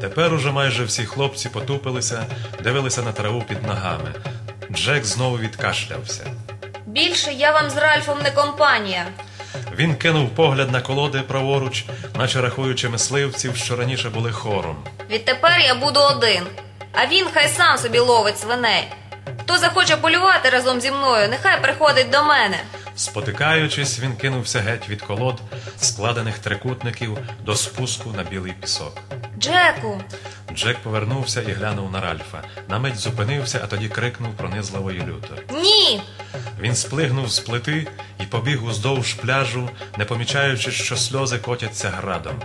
Тепер уже майже всі хлопці потупилися, дивилися на траву під ногами. Джек знову відкашлявся. Більше я вам з Ральфом не компанія. Він кинув погляд на колоди праворуч, наче рахуючи мисливців, що раніше були хором. Відтепер я буду один, а він хай сам собі ловить свиней. Хто захоче полювати разом зі мною, нехай приходить до мене. Спотикаючись, він кинувся геть від колод, складених трикутників до спуску на білий пісок. Джеку, Джек повернувся і глянув на Ральфа. На мить зупинився, а тоді крикнув пронизливо і люто. ні! Він сплигнув з плити і побіг уздовж пляжу, не помічаючи, що сльози котяться градом.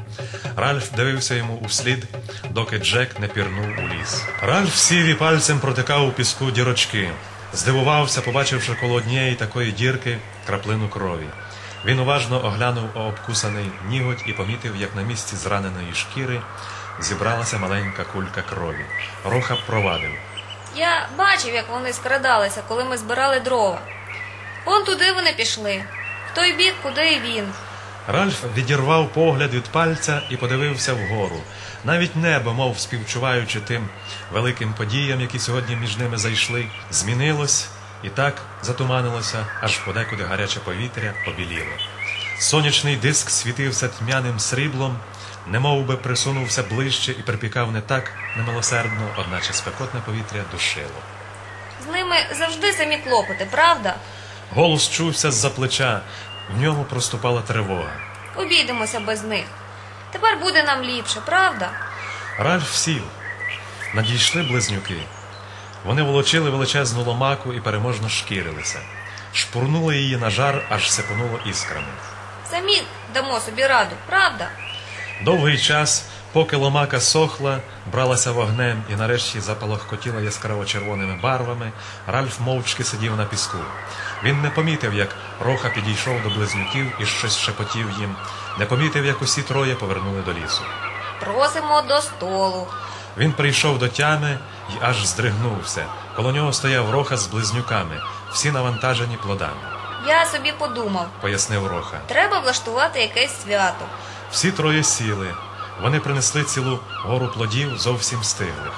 Ральф дивився йому услід, доки Джек не пірнув у ліс. Ральф сів і пальцем протикав у піску дірочки. Здивувався, побачивши коло однієї такої дірки краплину крові. Він уважно оглянув обкусаний ніготь і помітив, як на місці зраненої шкіри зібралася маленька кулька крові. Роха провадив. Я бачив, як вони скрадалися, коли ми збирали дрова. Он туди вони пішли, в той бік, куди і він. Ральф відірвав погляд від пальця і подивився вгору. Навіть небо, мов співчуваючи тим великим подіям, які сьогодні між ними зайшли, змінилось і так затуманилося, аж подекуди гаряче повітря побіліло. Сонячний диск світився тьмяним сріблом, немов би присунувся ближче і припікав не так немилосердно, одначе спекотне повітря душило. З ними завжди самі клопоти, правда? Голос чувся з-за плеча, в ньому проступала тривога. Обійдемося без них. Тепер буде нам ліпше, правда? Ральф сів. Надійшли близнюки. Вони волочили величезну ломаку і переможно шкірилися. Шпурнули її на жар, аж сипонуло іскрами. Самі дамо собі раду, правда? Довгий час, поки ломака сохла, бралася вогнем і нарешті запалахкотіла яскраво червоними барвами, Ральф мовчки сидів на піску. Він не помітив, як Роха підійшов до близнюків і щось шепотів їм, не помітив, як усі троє повернули до лісу. Просимо до столу. Він прийшов до тями і аж здригнувся. Коло нього стояв Роха з близнюками, всі навантажені плодами, Я собі подумав, пояснив Роха. треба влаштувати якесь свято. Всі троє сіли. Вони принесли цілу гору плодів зовсім стиглих.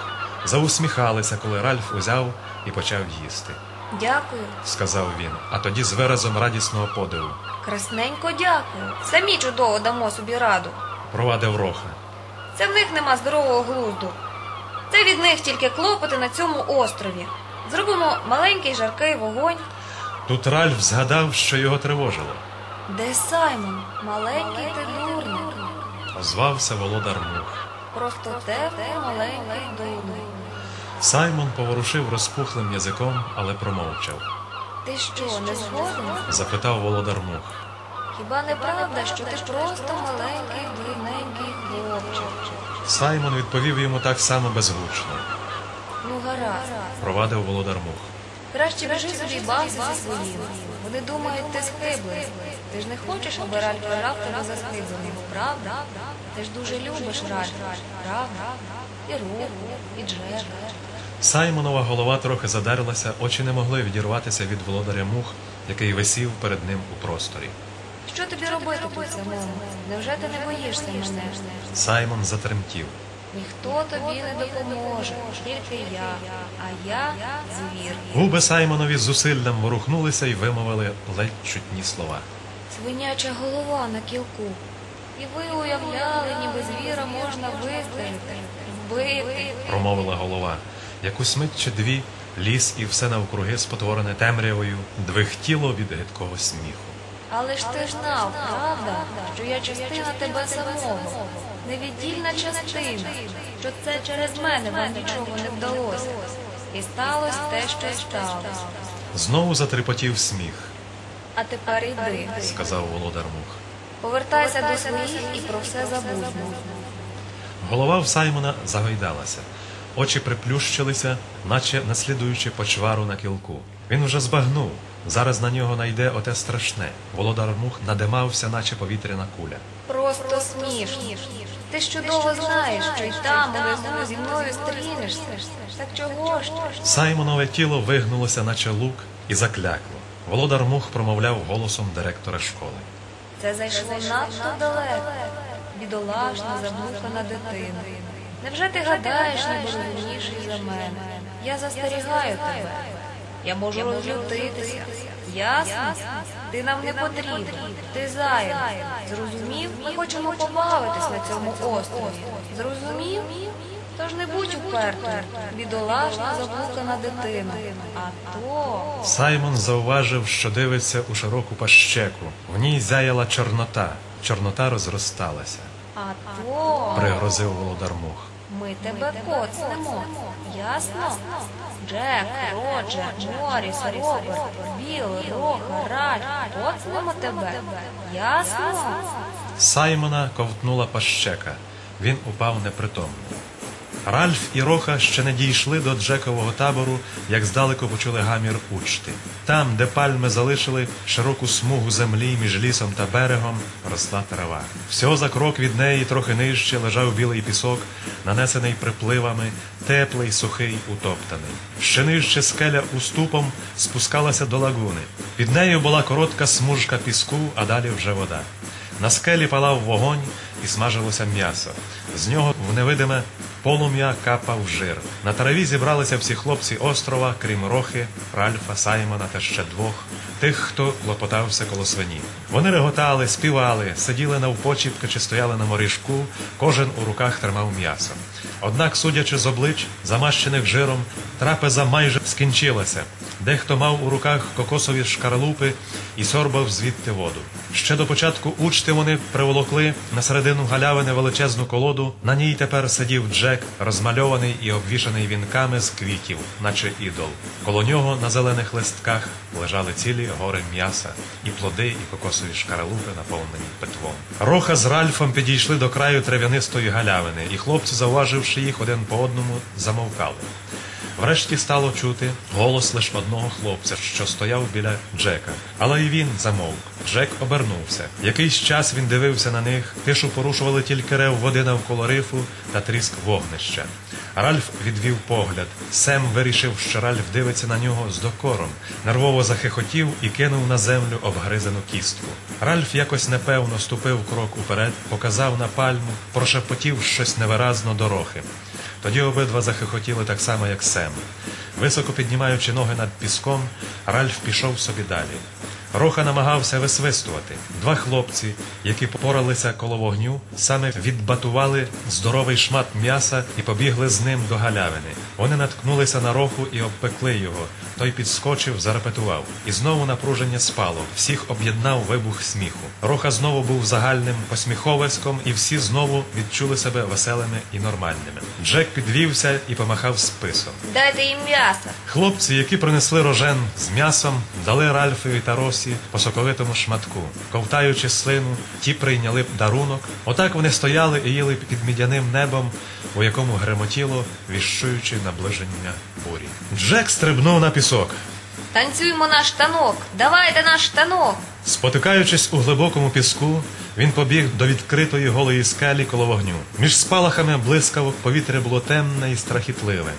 Заусміхалися, коли Ральф узяв і почав їсти, Дякую. сказав він, а тоді з виразом радісного подиву Красненько дякую. Самі чудово дамо собі раду. провадив Роха. Це в них нема здорового глузду. Це від них тільки клопоти на цьому острові. Зробимо маленький жаркий вогонь. Тут Ральф згадав, що його тривожило. Де Саймон? Маленький ти дурник. Озвався володар мух. Просто теплий маленький дурник. Саймон поворушив розпухлим язиком, але промовчав. Ти що, не згоден? Запитав володар мух. Хіба не правда, що ти просто маленький дурненький хлопчик? Саймон відповів йому так само безгучно. Ну гаразд. Провадив володар мух. Краще біжи собі бався зі своїми. Вони думають, ти схиблений. Ти ж не хочеш, аби Ральф вважав тебе за схибленим, правда? Ти ж дуже любиш Ральфа, правда? І Руху, і Джека. Саймонова голова трохи задерлася, очі не могли відірватися від володаря мух, який висів перед ним у просторі. Що тобі робити тут самому? Невже ти не боїшся мене? Саймон затремтів. Ніхто тобі не допоможе, тільки я, а я звір. Губи Саймонові з зусиллям ворухнулися і вимовили ледь чутні слова. Свиняча голова на кілку. І ви уявляли, ніби звіра можна вистрелити, вбити. Промовила голова. Якусь мить чи дві ліс і все навкруги спотворене темрявою двихтіло від гидкого сміху. Але ж ти знав, правда, що я частина тебе самого, невіддільна частина, що це через мене вам нічого не вдалося. І сталося те, що сталося. Знову затрепотів сміх, А тепер йди. сказав володар мух. Повертайся до своїх і про все забудь. Голова в Саймона загойдалася. Очі приплющилися, наче наслідуючи почвару на кілку. Він уже збагнув. Зараз на нього найде оте страшне. Володар мух надимався, наче повітряна куля. Просто смішно. Ти ж чудово знаєш, що й там, унизу зі мною стрінешся. Так чого ж? Саймонове тіло вигнулося, наче лук, і заклякло. Володар мух промовляв голосом директора школи. Це зайшло надто далеко. Бідолашна, заблукана дитина. Невже ти гадаєш, ніби розумніший за мене? Я застерігаю тебе. Я можу розлютитися. Ясно? Ти нам не потрібен. Ти зайвий. Зрозумів? Ми хочемо побавитись на цьому острові. Зрозумів? Тож не будь упертим, бідолашна заблукана дитина. А то Саймон зауважив, що дивиться у широку пащеку. В ній зяяла чорнота. Чорнота розросталася. А то Пригрозив володар мух. ми тебе коцнемо. Ясно? Джек, Роджер, Моріс, Роберт, Біл, Роха, Ральф. Коцнемо тебе. Ясно? Саймона ковтнула пащека. Він упав непритомний. Ральф і Роха ще не дійшли до Джекового табору, як здалеку почули гамір учти. Там, де пальми залишили широку смугу землі між лісом та берегом, росла трава. Всього за крок від неї, трохи нижче, лежав білий пісок, нанесений припливами, теплий, сухий, утоптаний. Ще нижче скеля уступом спускалася до лагуни. Під нею була коротка смужка піску, а далі вже вода. На скелі палав вогонь і смажилося м'ясо. З нього в невидиме полум'я капав жир. На траві зібралися всі хлопці острова, крім Рохи, Ральфа, Саймона та ще двох, тих, хто клопотався коло свині. Вони реготали, співали, сиділи навпочіпки чи стояли на моріжку, кожен у руках тримав м'ясо. Однак, судячи з облич, замащених жиром, трапеза майже скінчилася. Дехто мав у руках кокосові шкаралупи і сорбав звідти воду. Ще до початку учти вони приволокли на середину галявини величезну колоду. На ній тепер сидів Джек, розмальований і обвішаний вінками з квітів, наче ідол. Коло нього на зелених листках лежали цілі гори м'яса, і плоди, і кокосові шкаралупи, наповнені питвом. Роха з Ральфом підійшли до краю трав'янистої галявини, і хлопці, зауваживши їх один по одному, замовкали. Врешті стало чути голос лише одного хлопця, що стояв біля Джека. Але і він замовк. Джек обернувся. Якийсь час він дивився на них. Тишу порушували тільки рев води навколо рифу та тріск вогнища. Ральф відвів погляд. Сем вирішив, що Ральф дивиться на нього з докором, нервово захихотів і кинув на землю обгризану кістку. Ральф якось непевно ступив крок уперед, показав на пальму, прошепотів щось невиразно до Рохи. Тоді обидва захихотіли так само, як Сем. Високо піднімаючи ноги над піском, Ральф пішов собі далі. Роха намагався висвистувати. Два хлопці, які попоралися коло вогню, саме відбатували здоровий шмат м'яса і побігли з ним до галявини. Вони наткнулися на роху і обпекли його. Той підскочив, зарепетував. І знову напруження спало. Всіх об'єднав вибух сміху. Роха знову був загальним посміховиськом, і всі знову відчули себе веселими і нормальними. Джек підвівся і помахав списом. Дайте їм м'яса. Хлопці, які принесли рожен з м'ясом, дали Ральфові та Росі по соковитому шматку. Ковтаючи слину, ті прийняли б дарунок. Отак вони стояли і їли під мідяним небом, у якому гремотіло, віщуючи наближення бурі. Джек стрибнув на пісок. Танцюємо наш танок. Давайте наш танок. Спотикаючись у глибокому піску, він побіг до відкритої голої скелі коло вогню. Між спалахами блискавок повітря було темне і страхітливе.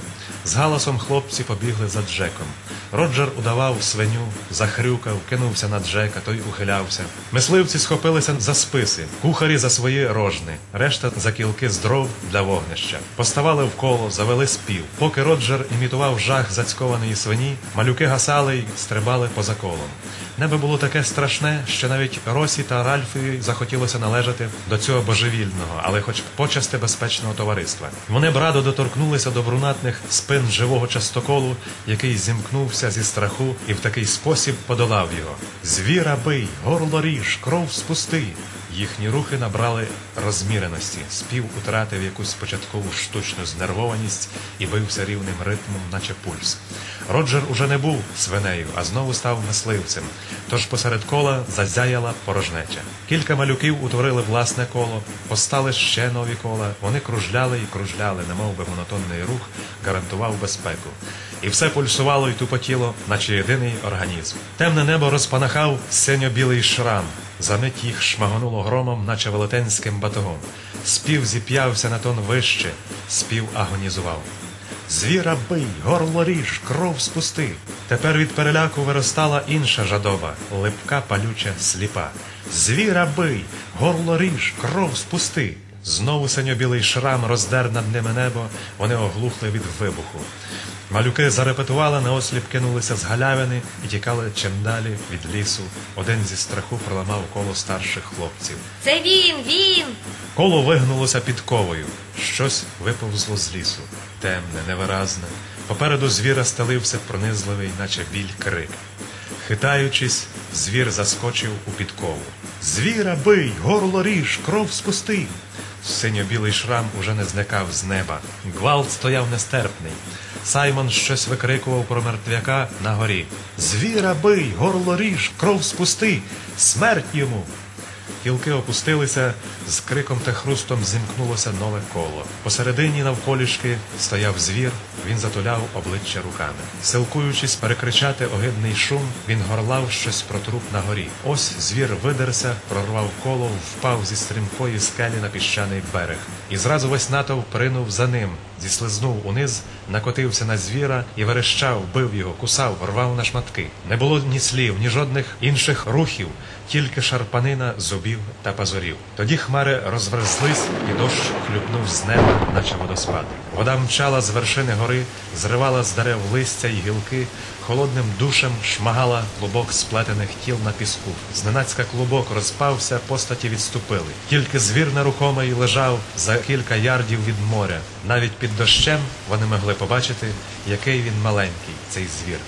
З галасом хлопці побігли за Джеком. Роджер удавав свиню, захрюкав, кинувся на Джека, той ухилявся. Мисливці схопилися за списи, кухарі за свої рожни, решта за кілки з дров для вогнища. Поставали в коло, завели спів. Поки Роджер імітував жах зацькованої свині, малюки гасали й стрибали поза колом. Небо було таке страшне, що навіть Росі та Ральфові захотілося належати до цього божевільного, але хоч почасти безпечного товариства. Вони б радо доторкнулися до брунатних спин живого частоколу, який зімкнувся зі страху і в такий спосіб подолав його. Звіра бий, горло ріж, кров спусти. Їхні рухи набрали розміреності, спів утратив якусь початкову штучну знервованість і бився рівним ритмом, наче пульс. Роджер уже не був свинею, а знову став мисливцем. Тож посеред кола зазяяла порожнеча. Кілька малюків утворили власне коло, постали ще нові кола. Вони кружляли і кружляли, немов би монотонний рух гарантував безпеку. І все пульсувало й тупотіло, наче єдиний організм. Темне небо розпанахав синьо-білий шрам. Замить їх шмагонуло громом, наче велетенським батогом. Спів зіп'явся на тон вище, спів агонізував. Звіра бий, горло ріж, кров спусти. Тепер від переляку виростала інша жадоба, липка, палюча, сліпа. Звіра бий, горло ріж, кров спусти. Знову синьо-білий шрам роздер над ними небо, вони оглухли від вибуху. Малюки зарепетували, наосліп кинулися з галявини і тікали чим далі від лісу. Один зі страху проламав коло старших хлопців. Це він, він! Коло вигнулося під ковою. Щось виповзло з лісу. Темне, невиразне. Попереду звіра стелився пронизливий, наче біль крик. Хитаючись, звір заскочив у підкову. Звіра бий, горло ріж, кров спусти. Синьо-білий шрам уже не зникав з неба. Гвалт стояв нестерпний. Саймон щось викрикував про мертвяка на горі. Звіра бий, горло ріж, кров спусти, смерть йому. Гілки опустилися, з криком та хрустом зімкнулося нове коло. Посередині навколішки стояв звір, він затуляв обличчя руками. Силкуючись перекричати огидний шум, він горлав щось про труп на горі. Ось звір видерся, прорвав коло, впав зі стрімкої скелі на піщаний берег. І зразу весь натовп поринув за ним, зіслизнув униз, накотився на звіра і верещав, бив його, кусав, рвав на шматки. Не було ні слів, ні жодних інших рухів, тільки шарпанина зубів та пазурів. Тоді хмари розверзлись, і дощ хлюпнув з неба, наче водоспад. Вода мчала з вершини гори, зривала з дерев листя й гілки, холодним душем шмагала клубок сплетених тіл на піску. Зненацька клубок розпався, постаті відступили. Тільки звір нерухомий лежав за кілька ярдів від моря. Навіть під дощем вони могли побачити, який він маленький, цей звір,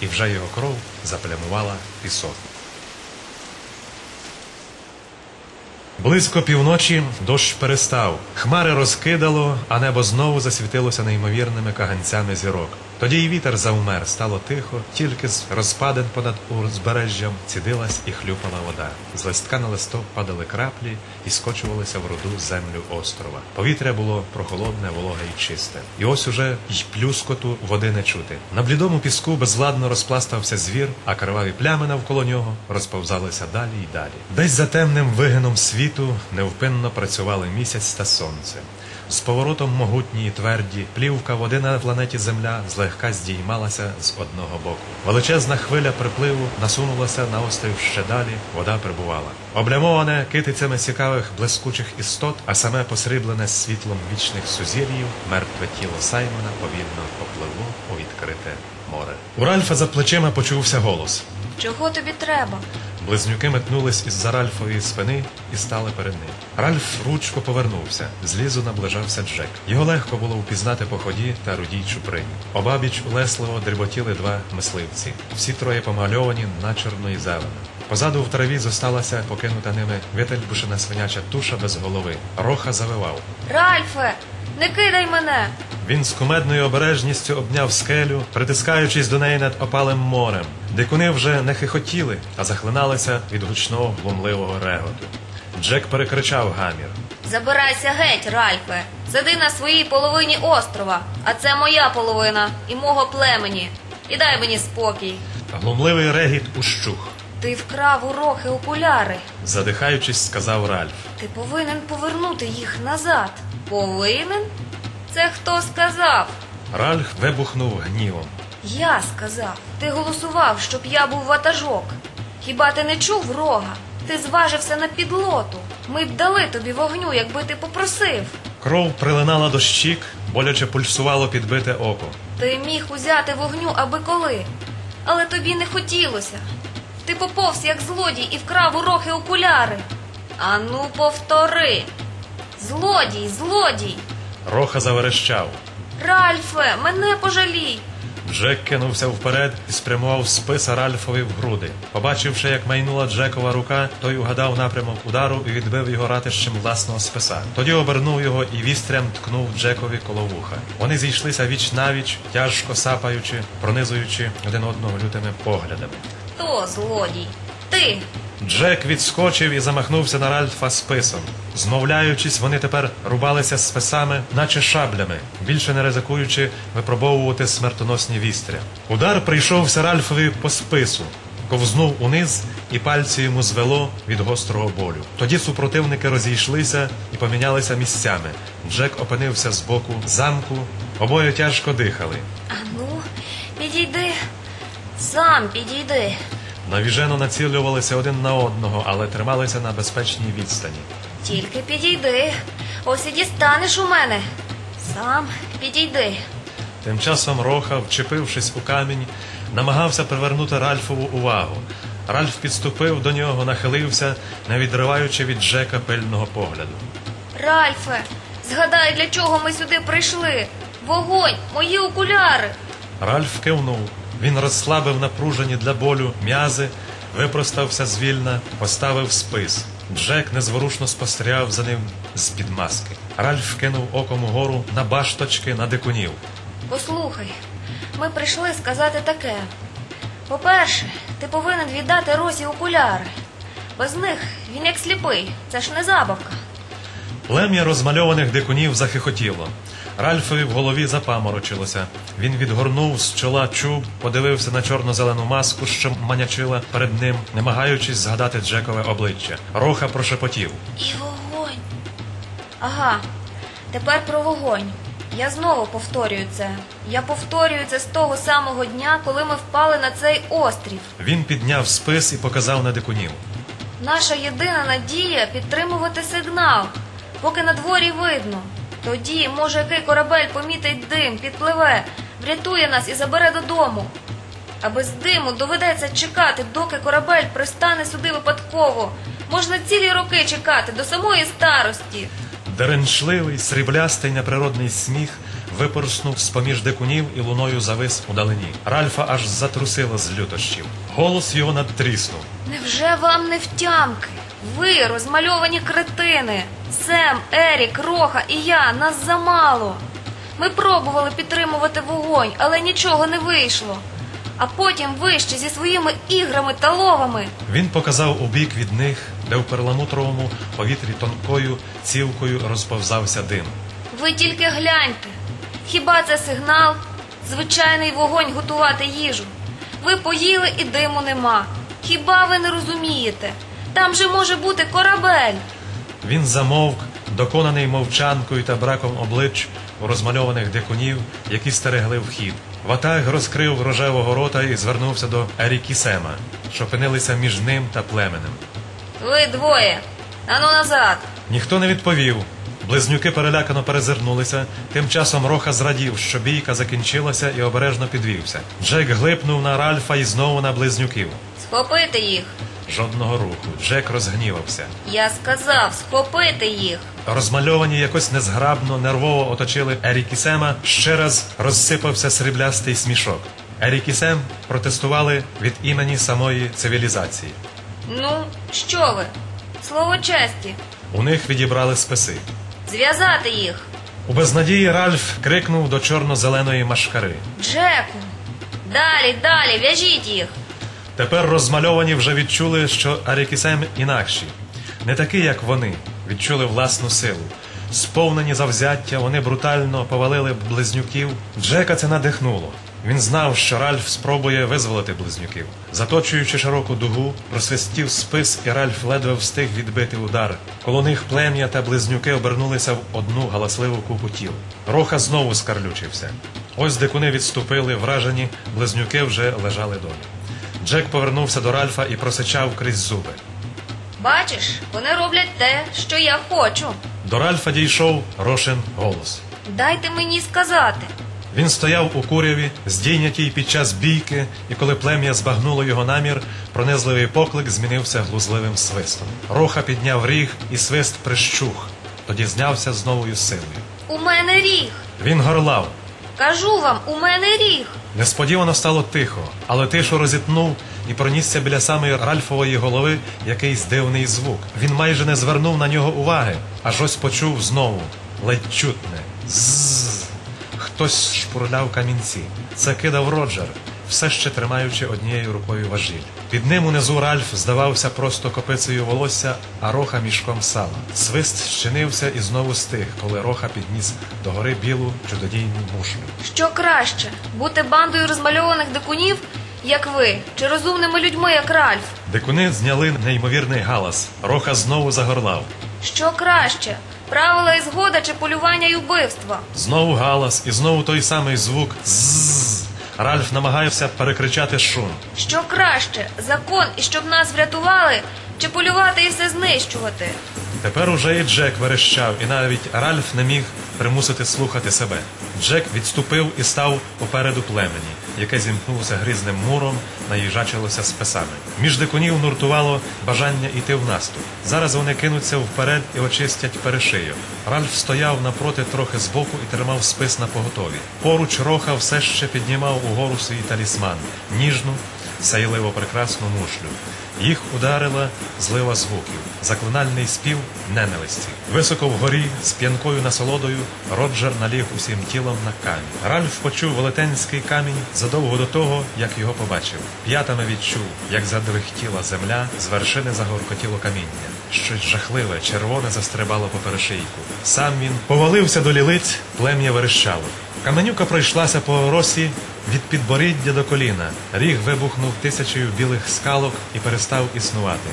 і вже його кров заплямувала пісок. Близько півночі дощ перестав. Хмари розкидало, а небо знову засвітилося неймовірними каганцями зірок. Тоді й вітер завмер, стало тихо, тільки з розпадин понад узбережжям цідилась і хлюпала вода. З листка на листок падали краплі і скочувалися в руду землю острова. Повітря було прохолодне, вологе й чисте. І ось уже й плюскоту води не чути. На блідому піску безладно розпластався звір, а криваві плями навколо нього розповзалися далі й далі. Десь за темним вигином світу невпинно працювали місяць та сонце. З поворотом могутні й тверді, плівка води на планеті Земля злегка здіймалася з одного боку. Величезна хвиля припливу насунулася на острів ще далі, вода прибувала. Облямоване китицями цікавих блискучих істот, а саме посріблене світлом вічних сузір'їв, мертве тіло Саймона повільно попливло у відкрите море. У Ральфа за плечима почувся голос. Чого тобі треба? Близнюки метнулись із-за Ральфової спини і стали перед ним. Ральф ручко повернувся. Злізу наближався Джек. Його легко було впізнати по ході та рудій чуприні. Обабіч улесливо дріботіли два мисливці. Всі троє помальовані начерно і зелено. Позаду в траві зосталася покинута ними вительбушена свиняча туша без голови. Роха завивав. Ральфе, не кидай мене! Він з кумедною обережністю обняв скелю, притискаючись до неї над опалим морем. Дикуни вже не хихотіли, а захлиналися від гучного глумливого реготу. Джек перекричав гамір. Забирайся геть, Ральфе. Сиди на своїй половині острова, а це моя половина і мого племені. І дай мені спокій. Глумливий регіт ущух. Ти вкрав у рохи окуляри. Задихаючись, сказав Ральф. Ти повинен повернути їх назад. Повинен? Це хто сказав? Ральф вибухнув гнівом. Я сказав. Ти голосував, щоб я був ватажок. Хіба ти не чув рога? Ти зважився на підлоту. Ми б дали тобі вогню, якби ти попросив. Кров прилинала до щік, боляче пульсувало підбите око. Ти міг узяти вогню аби коли, але тобі не хотілося. Ти поповз як злодій і вкрав у рохи окуляри. Ану, повтори. Злодій, злодій. Роха заверещав. Ральфе, мене пожалій. Джек кинувся вперед і спрямував списа Ральфові в груди. Побачивши, як майнула Джекова рука, той угадав напрямок удару і відбив його ратищем власного списа. Тоді обернув його і вістрям ткнув Джекові коло вуха. Вони зійшлися віч навіч, тяжко сапаючи, пронизуючи один одного лютими поглядами. Хто злодій? Ти. Джек відскочив і замахнувся на Ральфа списом. Змовляючись, вони тепер рубалися списами, наче шаблями, більше не ризикуючи випробовувати смертоносні вістря. Удар прийшовся Ральфові по спису, ковзнув униз, і пальці йому звело від гострого болю. Тоді супротивники розійшлися і помінялися місцями. Джек опинився збоку замку, обоє тяжко дихали. Ану, підійди. Сам підійди. Навіжено націлювалися один на одного, але трималися на безпечній відстані. Тільки підійди. Ось і дістанеш у мене. Сам підійди. Тим часом Роха, вчепившись у камінь, намагався привернути Ральфову увагу. Ральф підступив до нього, нахилився, не відриваючи від Джека пильного погляду. Ральфе, згадай, для чого ми сюди прийшли. Вогонь, мої окуляри. Ральф кивнув. Він розслабив напружені для болю м'язи, випростався звільна, поставив спис. Джек незворушно спостерігав за ним з-під маски. Ральф кинув оком угору на башточки на дикунів. Послухай, ми прийшли сказати таке. По-перше, ти повинен віддати Росі окуляри. Без них він як сліпий, це ж не забавка. Плем'я розмальованих дикунів захихотіло. Ральфові в голові запаморочилося. Він відгорнув з чола чуб, подивився на чорно-зелену маску, що манячила перед ним, намагаючись згадати Джекове обличчя. Роха прошепотів. І вогонь. Ага, тепер про вогонь. Я знову повторюю це. Я повторюю це з того самого дня, коли ми впали на цей острів. Він підняв спис і показав на дикунів. Наша єдина надія підтримувати сигнал, поки на дворі видно. Тоді, може, який корабель помітить дим, підпливе, врятує нас і забере додому. А без диму доведеться чекати, доки корабель пристане сюди випадково. Можна цілі роки чекати до самої старості. Деренчливий, сріблястий неприродний сміх випорснув з-поміж дикунів і луною завис у далині. Ральфа аж затрусило з лютощів. Голос його надтріснув. Невже вам не втямки? Ви розмальовані кретини. Сем, Ерік, Роха і я нас замало. Ми пробували підтримувати вогонь, але нічого не вийшло. А потім ви ще зі своїми іграми та ловами. Він показав у бік від них, де в перламутровому повітрі тонкою цівкою розповзався дим. Ви тільки гляньте. Хіба це сигнал? Звичайний вогонь готувати їжу. Ви поїли і диму нема. Хіба ви не розумієте? Там же може бути корабель. Він замовк, доконаний мовчанкою та браком облич у розмальованих дикунів, які стерегли вхід. Ватаг розкрив рожевого рота і звернувся до Ерікісема, що опинилися між ним та племенем. Ви двоє. Ану назад. Ніхто не відповів. Близнюки перелякано перезирнулися. Тим часом Роха зрадів, що бійка закінчилася і обережно підвівся. Джек глипнув на Ральфа і знову на близнюків. Схопити їх. Жодного руху. Джек розгнівався. Я сказав, схопити їх. Розмальовані якось незграбно, нервово оточили Ерік і Сема. Ще раз розсипався сріблястий смішок. Ерік і Сем протестували від імені самої цивілізації. Ну, що ви? Слово честі. У них відібрали списи. Зв'язати їх. У безнадії Ральф крикнув до чорно-зеленої машкари. Джеку. Далі, далі, в'яжіть їх. Тепер розмальовані вже відчули, що Арікісем інакші. Не такі, як вони, відчули власну силу. Сповнені завзяття, вони брутально повалили близнюків. Джека це надихнуло. Він знав, що Ральф спробує визволити близнюків. Заточуючи широку дугу, просвистів спис, і Ральф ледве встиг відбити удар. Коло них плем'я та близнюки обернулися в одну галасливу купу тіл. Роха знову скарлючився. Ось дикуни відступили, вражені, близнюки вже лежали долі. Джек повернувся до Ральфа і просичав крізь зуби. Бачиш, вони роблять те, що я хочу. До Ральфа дійшов Рошин голос. Дайте мені сказати. Він стояв у куряві, здійнятій під час бійки, і коли плем'я збагнуло його намір, пронизливий поклик змінився глузливим свистом. Роха підняв ріг, і свист прищух, тоді знявся з новою силою. У мене ріг. Він горлав. Кажу вам, у мене ріг. Несподівано стало тихо, але тишу розітнув і пронісся біля самої Ральфової голови якийсь дивний звук. Він майже не звернув на нього уваги, аж ось почув знову ледь чутне. Ззз. Хтось шпурляв камінці. Це кидав Роджер, все ще тримаючи однією рукою важіль. Під ним унизу Ральф здавався просто копицею волосся, а роха мішком сала. Свист щинився і знову стих, коли роха підніс до гори білу чудодійну мушлю. Що краще бути бандою розмальованих дикунів, як ви, чи розумними людьми, як Ральф? Дикуни зняли неймовірний галас. Роха знову загорлав. Що краще? Правила і згода чи полювання і вбивства? Знову галас і знову той самий звук «ззз». Ральф намагався перекричати шум. Що краще? Закон і щоб нас врятували, чи полювати і все знищувати? Тепер уже і Джек верещав, і навіть Ральф не міг примусити слухати себе. Джек відступив і став попереду племені, яке зімкнулося грізним муром, наїжачилося з песами. Між дикунів нуртувало бажання йти в наступ. Зараз вони кинуться вперед і очистять перешию. Ральф стояв напроти трохи збоку і тримав спис на поготові. Поруч роха все ще піднімав угору свій талісман, ніжну, сайливо прекрасну мушлю. Їх ударила злива звуків, заклинальний спів ненависті. Високо вгорі, з п'янкою насолодою, Роджер наліг усім тілом на камінь. Ральф почув велетенський камінь задовго до того, як його побачив. П'ятами відчув, як задрихтіла земля, з вершини загоркотіло каміння. Щось жахливе, червоне застрибало по перешийку. Сам він повалився до лілиць, плем'я верещало. Каменюка пройшлася по росі від підборіддя до коліна. Ріг вибухнув тисячею білих скалок і перестав існувати.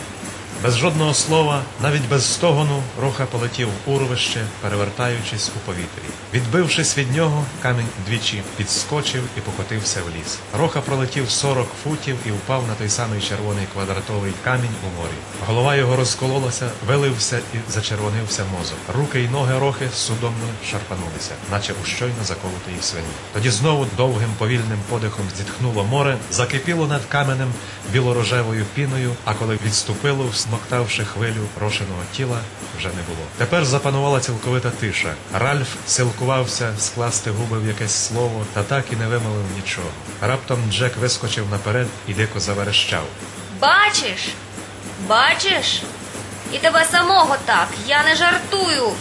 Без жодного слова, навіть без стогону, роха полетів в урвище, перевертаючись у повітрі. Відбившись від нього, камінь двічі підскочив і покотився в ліс. Роха пролетів 40 футів і впав на той самий червоний квадратовий камінь у морі. Голова його розкололася, вилився і зачервонився мозок. Руки й ноги рохи судомно шарпанулися, наче у щойно заколотої свині. Тоді знову довгим повільним подихом зітхнуло море, закипіло над каменем білорожевою піною, а коли відступило, всмоктавши хвилю рошеного тіла, вже не було. Тепер запанувала цілковита тиша. Ральф силкувався скласти губи в якесь слово, та так і не вимовив нічого. Раптом Джек вискочив наперед і дико заверещав. Бачиш? Бачиш? І тебе самого так, я не жартую.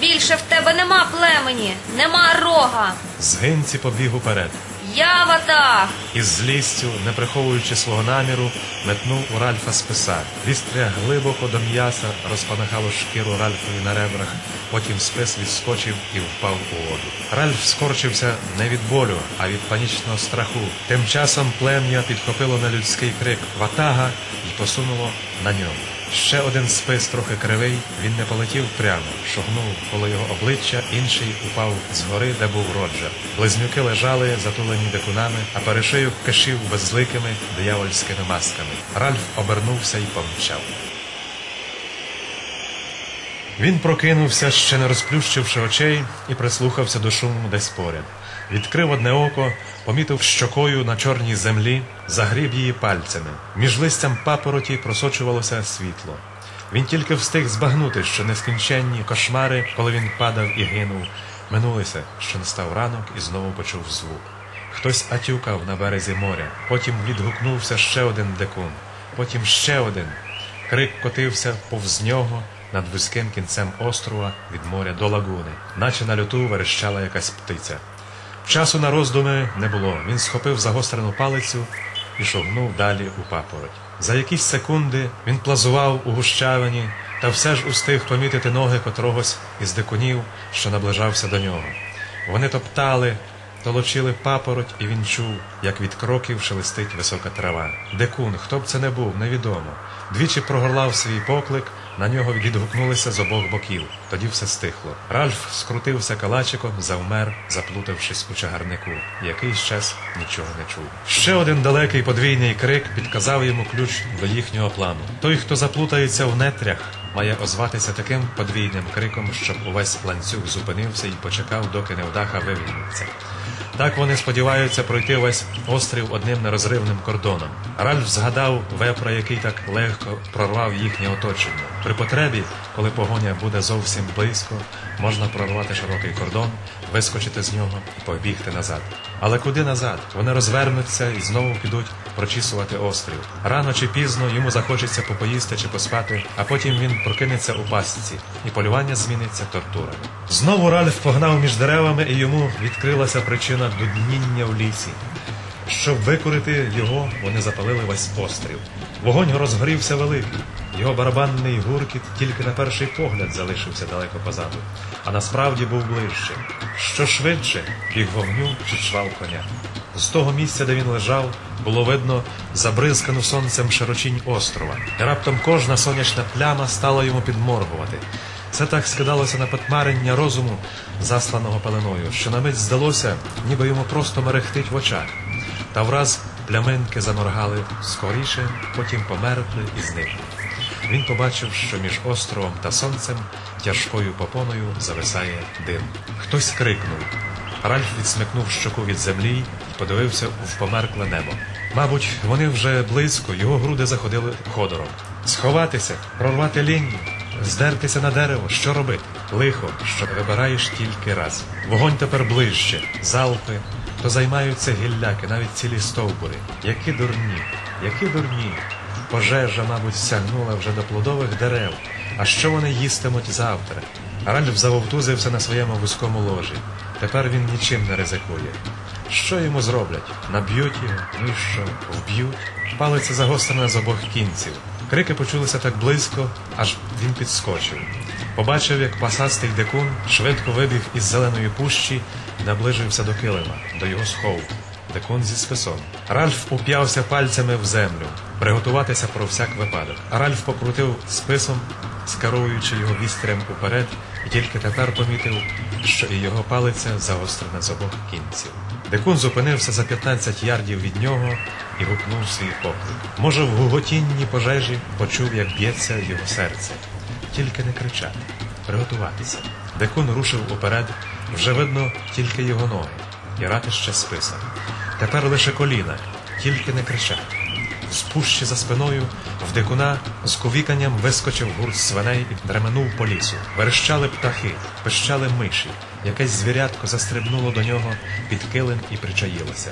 Більше в тебе нема племені, нема рога. Згинці побіг уперед. Я в. Із злістю, не приховуючи свого наміру, метнув у Ральфа списа. Вістря глибоко до м'яса розпанахало шкіру Ральфові на ребрах, потім спис відскочив і впав у воду. Ральф скорчився не від болю, а від панічного страху. Тим часом плем'я підхопило на людський крик ватага і посунуло на ньому. Ще один спис трохи кривий, він не полетів прямо, шогнув коло його обличчя, інший упав згори, де був Роджер. Близнюки лежали, затулені дикунами, а перешийок кишів безликими диявольськими масками. Ральф обернувся і помчав. Він прокинувся, ще не розплющивши очей, і прислухався до шуму десь поряд. Відкрив одне око, помітив щокою на чорній землі, загріб її пальцями. Між листям папороті просочувалося світло. Він тільки встиг збагнути, що нескінченні кошмари, коли він падав і гинув, минулися, що настав ранок і знову почув звук. Хтось атюкав на березі моря, потім відгукнувся ще один дикун, потім ще один. Крик котився повз нього над вузьким кінцем острова від моря до лагуни, наче на люту верещала якась птиця. Часу на роздуми не було. Він схопив загострену палицю і шовнув далі у папороть. За якісь секунди він плазував у гущавині та все ж устиг помітити ноги котрогось із дикунів, що наближався до нього. Вони топтали, толочили папороть, і він чув, як від кроків шелестить висока трава. Дикун, хто б це не був, невідомо. Двічі прогорлав свій поклик, на нього відгукнулися з обох боків. Тоді все стихло. Ральф скрутився калачиком, завмер, заплутавшись у чагарнику. Якийсь час нічого не чув. Ще один далекий подвійний крик підказав йому ключ до їхнього плану. Той, хто заплутається в нетрях, має озватися таким подвійним криком, щоб увесь ланцюг зупинився і почекав, доки невдаха вивільниться. Так вони сподіваються пройти весь острів одним нерозривним кордоном. Ральф згадав вепра, який так легко прорвав їхнє оточення. При потребі, коли погоня буде зовсім близько, можна прорвати широкий кордон, вискочити з нього і побігти назад. Але куди назад? Вони розвернуться і знову підуть прочісувати острів. Рано чи пізно йому захочеться попоїсти чи поспати, а потім він прокинеться у пастці, і полювання зміниться тортурами. Знову Ральф погнав між деревами, і йому відкрилася причина дудніння в лісі. Щоб викорити його, вони запалили весь острів. Вогонь розгорівся великий. Його барабанний гуркіт тільки на перший погляд залишився далеко позаду, а насправді був ближче. Що швидше біг вогню чи чвал коня. З того місця, де він лежав, було видно забризкану сонцем широчінь острова. І раптом кожна сонячна пляма стала йому підморгувати. Це так скидалося на потмарення розуму, засланого пеленою, що на мить здалося, ніби йому просто мерехтить в очах. Та враз пляминки заморгали скоріше, потім померкли і зникли. він побачив, що між островом та сонцем тяжкою попоною зависає дим. Хтось крикнув. Ральф відсмикнув щоку від землі і подивився в померкле небо. Мабуть, вони вже близько, його груди заходили ходором. Сховатися, прорвати лінію, здертися на дерево, що робити? Лихо, що вибираєш тільки раз. Вогонь тепер ближче, залпи, то займаються гілляки, навіть цілі стовбури. Які дурні, які дурні. Пожежа, мабуть, сягнула вже до плодових дерев. А що вони їстимуть завтра? Ральф завовтузився на своєму вузькому ложі. Тепер він нічим не ризикує. Що йому зроблять? Наб'ють його, ну і що? Вб'ють. Палиця загострена з обох кінців. Крики почулися так близько, аж він підскочив. Побачив, як пасастий дикун швидко вибіг із зеленої пущі наближився до килима, до його схову. Дикун зі списом. Ральф уп'явся пальцями в землю, приготуватися про всяк випадок. Ральф покрутив списом, скеровуючи його вістрям уперед, і тільки тепер помітив, що і його палиця загострена з обох кінців. Дикун зупинився за 15 ярдів від нього і гукнув свій поклик. Може, в гуготінні пожежі почув, як б'ється його серце. Тільки не кричати, приготуватися. Дикун рушив уперед, вже видно тільки його ноги і ратище списа. Тепер лише коліна, тільки не кричати. З пущі за спиною в дикуна з ковіканням вискочив гурт свиней і дременув по лісу. Верещали птахи, пищали миші. Якесь звірятко застрибнуло до нього під килим і причаїлося.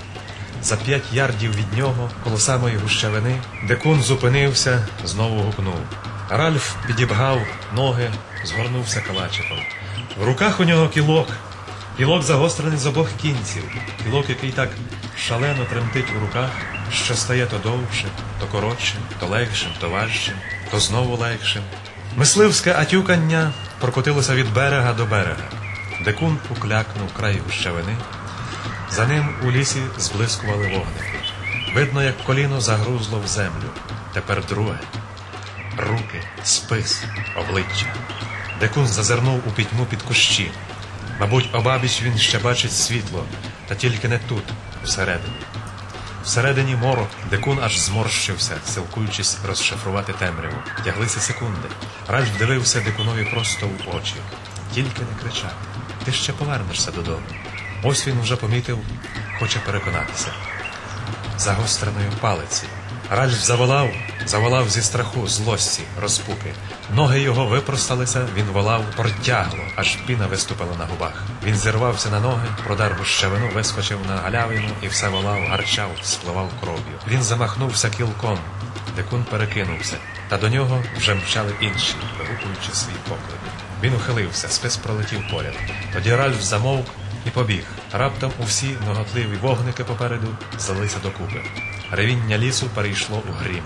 За п'ять ярдів від нього, коло самої гущавини, дикун зупинився, знову гукнув. Ральф підібгав ноги, згорнувся калачиком. В руках у нього кілок. Кілок загострений з обох кінців, кілок, який так шалено тремтить у руках, що стає то довшим, то коротшим, то легшим, то важчим, то знову легшим. Мисливське атюкання прокотилося від берега до берега. Декун уклякнув край гущавини. За ним у лісі зблискували вогники. Видно, як коліно загрузло в землю. Тепер друге. Руки, спис, обличчя. Декун зазирнув у пітьму під кущі. Мабуть, обабіч він ще бачить світло, та тільки не тут, всередині. Всередині морок, дикун аж зморщився, силкуючись розшифрувати темряву. Тяглися секунди. Ральф дивився дикунові просто в очі. Тільки не кричав. Ти ще повернешся додому. Ось він вже помітив, хоче переконатися. Загостреною палиці. Ральф заволав, заволав зі страху, злості, розпуки. Ноги його випросталися, він волав протягло, аж піна виступила на губах. Він зірвався на ноги, продар гущавину, вискочив на галявину і все волав, гарчав, спливав кров'ю. Він замахнувся кілком. Дикун перекинувся, та до нього вже мчали інші, вигукуючи свій поклик. Він ухилився, спис пролетів поряд. Тоді Ральф замовк і побіг. Раптом усі ноготливі вогники попереду залилися докупи. Ревіння лісу перейшло у грім.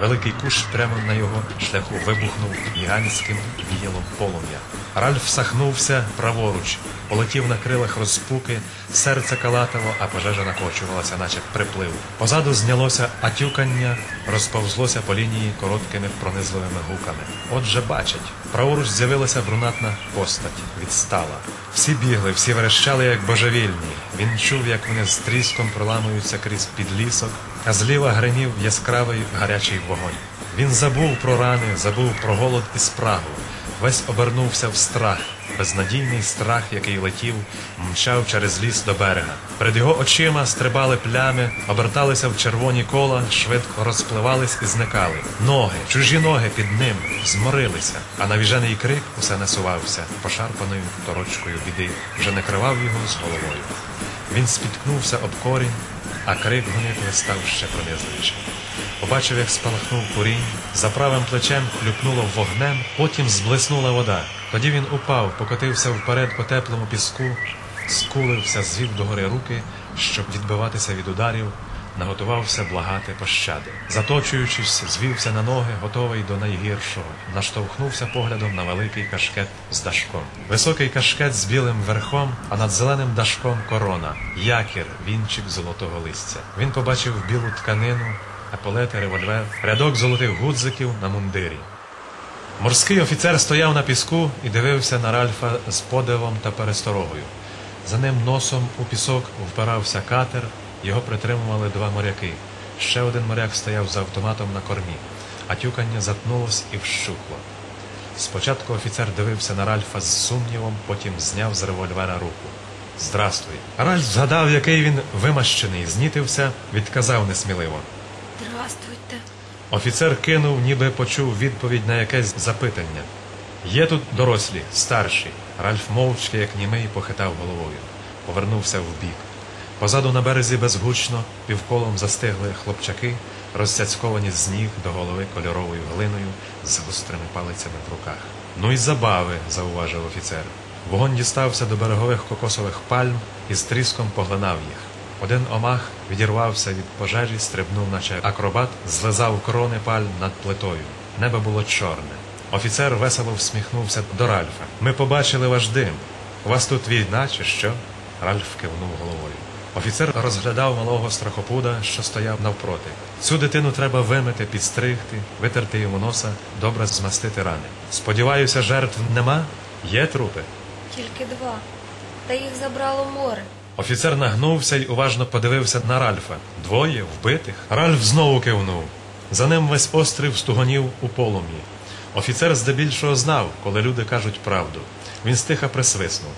Великий кущ прямо на його шляху вибухнув гігантським віялом полум'я. Ральф сахнувся праворуч, полетів на крилах розпуки, серце калатало, а пожежа накочувалася, наче приплив. Позаду знялося атюкання, розповзлося по лінії короткими пронизливими гуками. Отже, бачать, праворуч з'явилася брунатна постать, відстала. Всі бігли, всі верещали, як божевільні. Він чув, як вони з тріском проламуються крізь підлісок, а зліва гримів яскравий гарячий вогонь. Він забув про рани, забув про голод і спрагу. Весь обернувся в страх, безнадійний страх, який летів, мчав через ліс до берега. Перед його очима стрибали плями, оберталися в червоні кола, швидко розпливались і зникали. Ноги, чужі ноги під ним зморилися, а навіжений крик усе насувався, пошарпаною торочкою біди, вже накривав його з головою. Він спіткнувся об корінь, а крик гонитви став ще пронизливішим. Побачив, як спалахнув курінь, за правим плечем хлюпнуло вогнем, потім зблиснула вода. Тоді він упав, покотився вперед по теплому піску, скулився, звів догори руки, щоб відбиватися від ударів, наготувався благати пощади. Заточуючись, звівся на ноги, готовий до найгіршого, наштовхнувся поглядом на великий кашкет з дашком. Високий кашкет з білим верхом, а над зеленим дашком корона, якір, вінчик золотого листя. Він побачив білу тканину, еполети, револьвер, рядок золотих гудзиків на мундирі. Морський офіцер стояв на піску і дивився на Ральфа з подивом та пересторогою. За ним носом у пісок впирався катер, його притримували два моряки. Ще один моряк стояв з автоматом на кормі. а тюкання затнулось і вщухло. Спочатку офіцер дивився на Ральфа з сумнівом, потім зняв з револьвера руку. Здрастуй. Ральф згадав, який він вимащений, знітився, відказав несміливо. Здрастуйте. Офіцер кинув, ніби почув відповідь на якесь запитання. Є тут дорослі, старші. Ральф мовчки, як німий, похитав головою. Повернувся вбік. Позаду на березі безгучно, півколом застигли хлопчаки, розцяцьковані з ніг до голови кольоровою глиною з гострими палицями в руках. Ну й забави, зауважив офіцер. Вогонь дістався до берегових кокосових пальм і з тріском поглинав їх. Один омах відірвався від пожежі, стрибнув, наче акробат, злизав крони пальм над плитою. Небо було чорне. Офіцер весело всміхнувся до Ральфа. Ми побачили ваш дим. У вас тут війна чи що? Ральф кивнув головою. Офіцер розглядав малого страхопуда, що стояв навпроти. Цю дитину треба вимити, підстригти, витерти йому носа, добре змастити рани. Сподіваюся, жертв нема? Є трупи. Тільки два. Та їх забрало море. Офіцер нагнувся й уважно подивився на Ральфа. Двоє вбитих. Ральф знову кивнув. За ним весь острів стугонів у полум'ї. Офіцер здебільшого знав, коли люди кажуть правду. Він стиха присвиснув.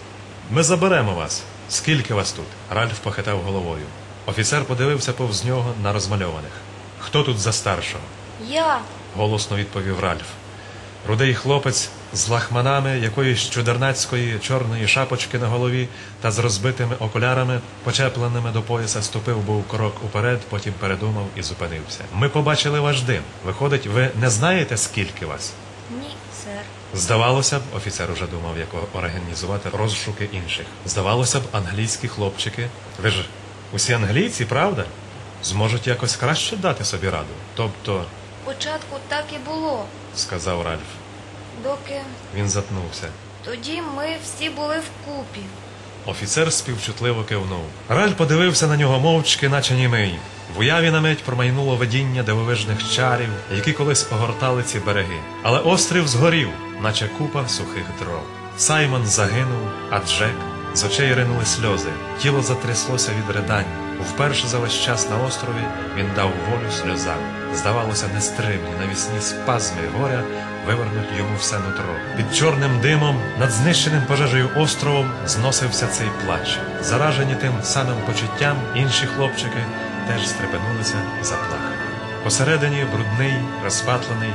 Ми заберемо вас. Скільки вас тут? Ральф похитав головою. Офіцер подивився повз нього на розмальованих. Хто тут за старшого? Я. голосно відповів Ральф. Рудий хлопець з лахманами якоїсь чудернацької чорної шапочки на голові та з розбитими окулярами, почепленими до пояса, ступив був крок уперед, потім передумав і зупинився. Ми побачили ваш дим. Виходить, ви не знаєте, скільки вас? Ні, сер. Здавалося б, офіцер уже думав, як організувати розшуки інших. Здавалося б, англійські хлопчики. Ви ж усі англійці, правда? Зможуть якось краще дати собі раду. Тобто, Спочатку так і було. сказав Ральф. Доки Він затнувся. тоді ми всі були вкупі. Офіцер співчутливо кивнув. Раль подивився на нього мовчки, наче німий. В уяві на мить промайнуло видіння дивовижних чарів, які колись огортали ці береги. Але острів згорів, наче купа сухих дров. Саймон загинув, а Джек з очей ринули сльози. Тіло затряслося від ридань. Вперше за весь час на острові він дав волю сльозам. Здавалося, нестримні навісні спазми горя вивернуть йому все нутро. Під чорним димом, над знищеним пожежею островом зносився цей плач. Заражені тим самим почуттям, інші хлопчики теж стрепенулися і заплакали. Посередині брудний, розпатлений,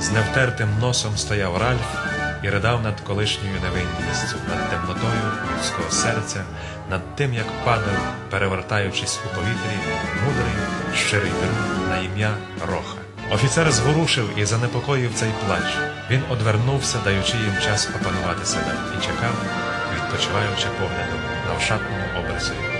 з невтертим носом стояв Ральф і ридав над колишньою невинністю, над темнотою людського серця, над тим, як падав, перевертаючись у повітрі, мудрий, щирий друг на ім'я Роха. Офіцер зворушив і занепокоїв цей плач. Він одвернувся, даючи їм час опанувати себе, і чекав, відпочиваючи поглядом на вшатному образі